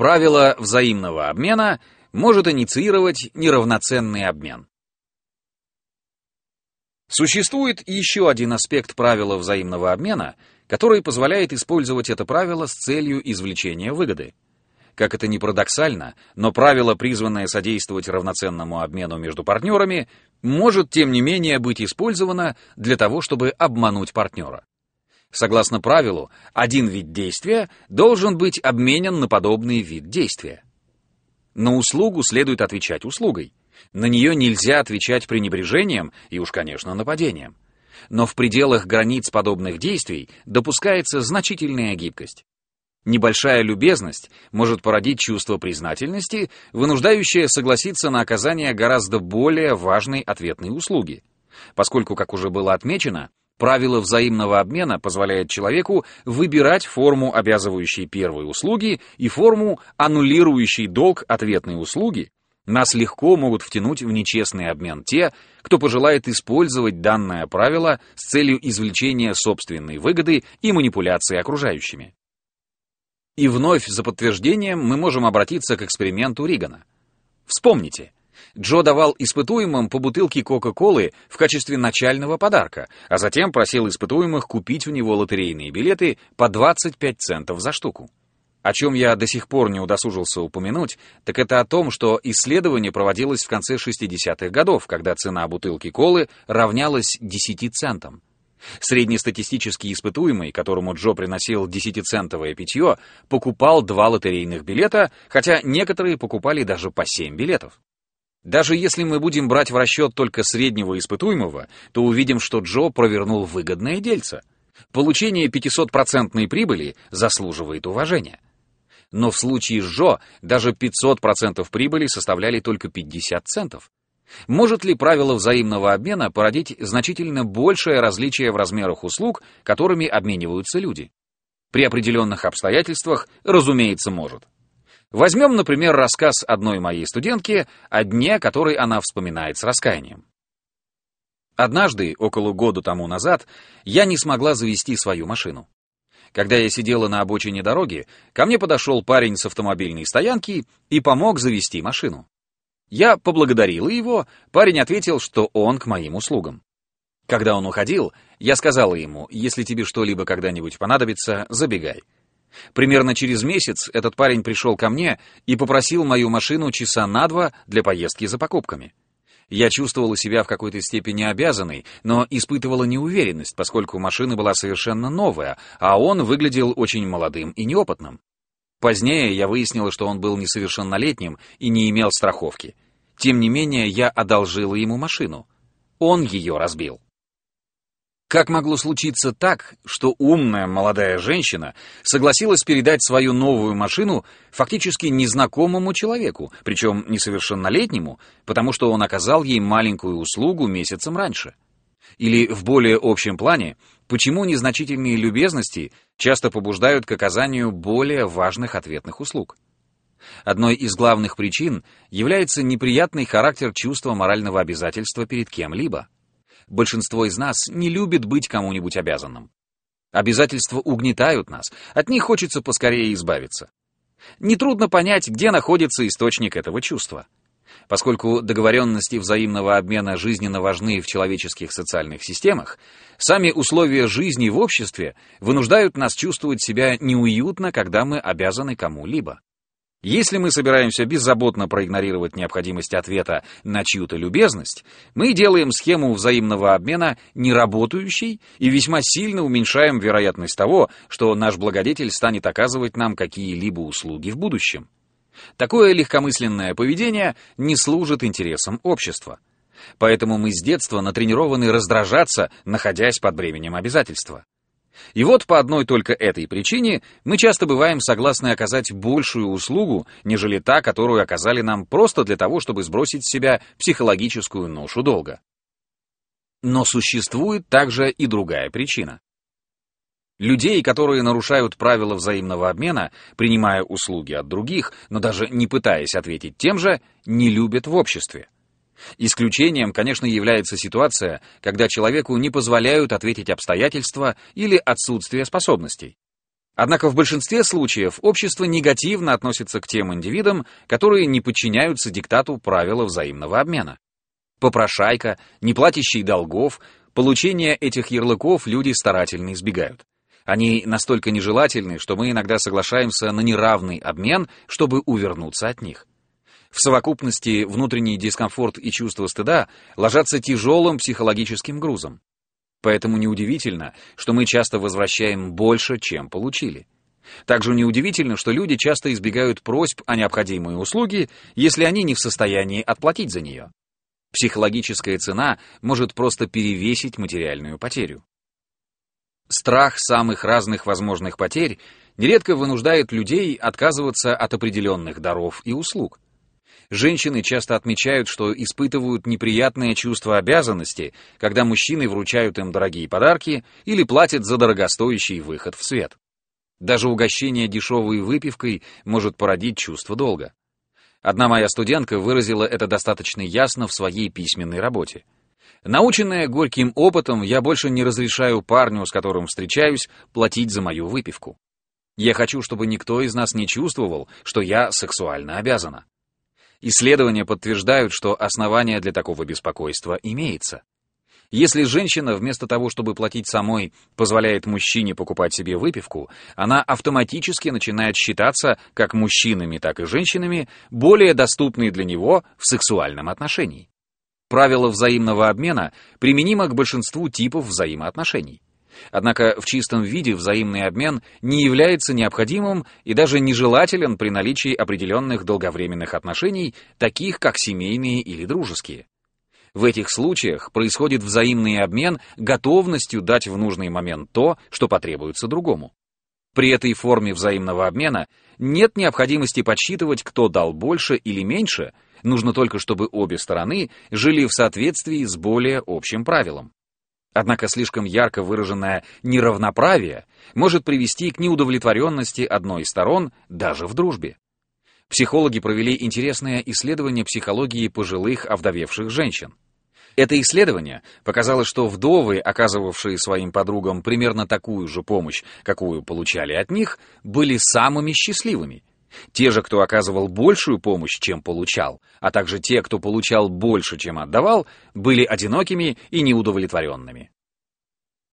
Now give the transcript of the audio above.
Правило взаимного обмена может инициировать неравноценный обмен. Существует еще один аспект правила взаимного обмена, который позволяет использовать это правило с целью извлечения выгоды. Как это ни парадоксально, но правило, призванное содействовать равноценному обмену между партнерами, может, тем не менее, быть использовано для того, чтобы обмануть партнера. Согласно правилу, один вид действия должен быть обменен на подобный вид действия. На услугу следует отвечать услугой. На нее нельзя отвечать пренебрежением и уж, конечно, нападением. Но в пределах границ подобных действий допускается значительная гибкость. Небольшая любезность может породить чувство признательности, вынуждающее согласиться на оказание гораздо более важной ответной услуги. Поскольку, как уже было отмечено, правило взаимного обмена позволяет человеку выбирать форму обязывающей первой услуги и форму аннулирующей долг ответной услуги, нас легко могут втянуть в нечестный обмен те, кто пожелает использовать данное правило с целью извлечения собственной выгоды и манипуляции окружающими. И вновь за подтверждением мы можем обратиться к эксперименту Ригана. Вспомните, Джо давал испытуемым по бутылке Кока-Колы в качестве начального подарка, а затем просил испытуемых купить у него лотерейные билеты по 25 центов за штуку. О чем я до сих пор не удосужился упомянуть, так это о том, что исследование проводилось в конце 60-х годов, когда цена бутылки колы равнялась 10 центам. Среднестатистический испытуемый, которому Джо приносил 10-центовое питье, покупал два лотерейных билета, хотя некоторые покупали даже по 7 билетов. Даже если мы будем брать в расчет только среднего испытуемого, то увидим, что Джо провернул выгодное дельце. Получение 500% прибыли заслуживает уважения. Но в случае с Джо даже 500% прибыли составляли только 50 центов. Может ли правило взаимного обмена породить значительно большее различие в размерах услуг, которыми обмениваются люди? При определенных обстоятельствах, разумеется, может. Возьмем, например, рассказ одной моей студентки о дне, который она вспоминает с раскаянием. Однажды, около года тому назад, я не смогла завести свою машину. Когда я сидела на обочине дороги, ко мне подошел парень с автомобильной стоянки и помог завести машину. Я поблагодарила его, парень ответил, что он к моим услугам. Когда он уходил, я сказала ему, если тебе что-либо когда-нибудь понадобится, забегай. Примерно через месяц этот парень пришел ко мне и попросил мою машину часа на два для поездки за покупками. Я чувствовала себя в какой-то степени обязанной, но испытывала неуверенность, поскольку машина была совершенно новая, а он выглядел очень молодым и неопытным. Позднее я выяснила, что он был несовершеннолетним и не имел страховки. Тем не менее, я одолжила ему машину. Он ее разбил. Как могло случиться так, что умная молодая женщина согласилась передать свою новую машину фактически незнакомому человеку, причем несовершеннолетнему, потому что он оказал ей маленькую услугу месяцем раньше? Или в более общем плане, почему незначительные любезности часто побуждают к оказанию более важных ответных услуг? Одной из главных причин является неприятный характер чувства морального обязательства перед кем-либо. Большинство из нас не любит быть кому-нибудь обязанным. Обязательства угнетают нас, от них хочется поскорее избавиться. Нетрудно понять, где находится источник этого чувства. Поскольку договоренности взаимного обмена жизненно важны в человеческих социальных системах, сами условия жизни в обществе вынуждают нас чувствовать себя неуютно, когда мы обязаны кому-либо. Если мы собираемся беззаботно проигнорировать необходимость ответа на чью-то любезность, мы делаем схему взаимного обмена неработающей и весьма сильно уменьшаем вероятность того, что наш благодетель станет оказывать нам какие-либо услуги в будущем. Такое легкомысленное поведение не служит интересам общества. Поэтому мы с детства натренированы раздражаться, находясь под бременем обязательства. И вот по одной только этой причине мы часто бываем согласны оказать большую услугу, нежели та, которую оказали нам просто для того, чтобы сбросить с себя психологическую ношу долга. Но существует также и другая причина. Людей, которые нарушают правила взаимного обмена, принимая услуги от других, но даже не пытаясь ответить тем же, не любят в обществе. Исключением, конечно, является ситуация, когда человеку не позволяют ответить обстоятельства или отсутствие способностей. Однако в большинстве случаев общество негативно относится к тем индивидам, которые не подчиняются диктату правила взаимного обмена. Попрошайка, неплатящий долгов, получение этих ярлыков люди старательно избегают. Они настолько нежелательны, что мы иногда соглашаемся на неравный обмен, чтобы увернуться от них. В совокупности внутренний дискомфорт и чувство стыда ложатся тяжелым психологическим грузом. Поэтому неудивительно, что мы часто возвращаем больше, чем получили. Также неудивительно, что люди часто избегают просьб о необходимые услуги, если они не в состоянии отплатить за нее. Психологическая цена может просто перевесить материальную потерю. Страх самых разных возможных потерь нередко вынуждает людей отказываться от определенных даров и услуг. Женщины часто отмечают, что испытывают неприятное чувство обязанности, когда мужчины вручают им дорогие подарки или платят за дорогостоящий выход в свет. Даже угощение дешевой выпивкой может породить чувство долга. Одна моя студентка выразила это достаточно ясно в своей письменной работе. Наученная горьким опытом, я больше не разрешаю парню, с которым встречаюсь, платить за мою выпивку. Я хочу, чтобы никто из нас не чувствовал, что я сексуально обязана. Исследования подтверждают, что основание для такого беспокойства имеется. Если женщина вместо того, чтобы платить самой, позволяет мужчине покупать себе выпивку, она автоматически начинает считаться как мужчинами, так и женщинами более доступной для него в сексуальном отношении. Правило взаимного обмена применимо к большинству типов взаимоотношений. Однако в чистом виде взаимный обмен не является необходимым и даже нежелателен при наличии определенных долговременных отношений, таких как семейные или дружеские. В этих случаях происходит взаимный обмен готовностью дать в нужный момент то, что потребуется другому. При этой форме взаимного обмена нет необходимости подсчитывать, кто дал больше или меньше, нужно только, чтобы обе стороны жили в соответствии с более общим правилом. Однако слишком ярко выраженное неравноправие может привести к неудовлетворенности одной из сторон даже в дружбе. Психологи провели интересное исследование психологии пожилых овдовевших женщин. Это исследование показало, что вдовы, оказывавшие своим подругам примерно такую же помощь, какую получали от них, были самыми счастливыми. Те же, кто оказывал большую помощь, чем получал, а также те, кто получал больше, чем отдавал, были одинокими и неудовлетворенными.